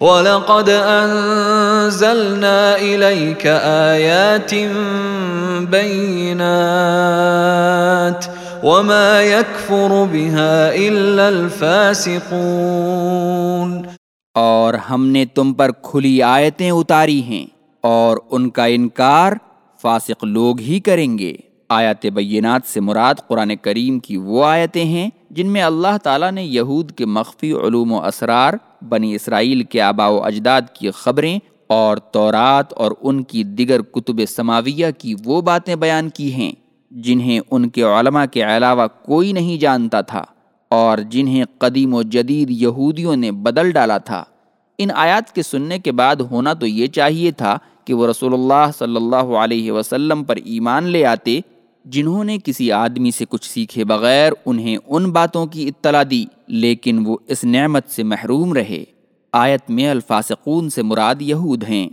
وَلَقَدْ أَنزَلْنَا إِلَيْكَ آيَاتٍ بَيِّنَاتٍ وَمَا يَكْفُرُ بِهَا إِلَّا الْفَاسِقُونَ اور ہم نے تم پر کھلی آیتیں اتاری ہیں اور ان کا انکار فاسق لوگ ہی کریں گے۔ آیات بینات سے مراد قرآن کریم کی وہ آیتیں ہیں جن میں اللہ تعالیٰ نے یہود کے مخفی علوم و اسرار، بنی اسرائیل کے آبا و اجداد کی خبریں اور تورات اور ان کی دیگر کتب سماویہ کی وہ باتیں بیان کی ہیں، جنہیں ان کے علماء کے علاوہ کوئی نہیں جانتا تھا اور جنہیں قدیم و جدید یہودیوں نے بدل ڈالا تھا۔ ان آیات کے سننے کے بعد ہونا تو یہ چاہیے تھا کہ وہ رسول اللہ صلی اللہ علیہ وسلم پر ایمان لے آتے جنہوں نے کسی آدمی سے کچھ سیکھے بغیر انہیں ان باتوں کی اطلاع دی، لیکن وہ اس نعمت سے محروم رہے۔ آیت میں الفاسقون سے مراد یہود ہیں۔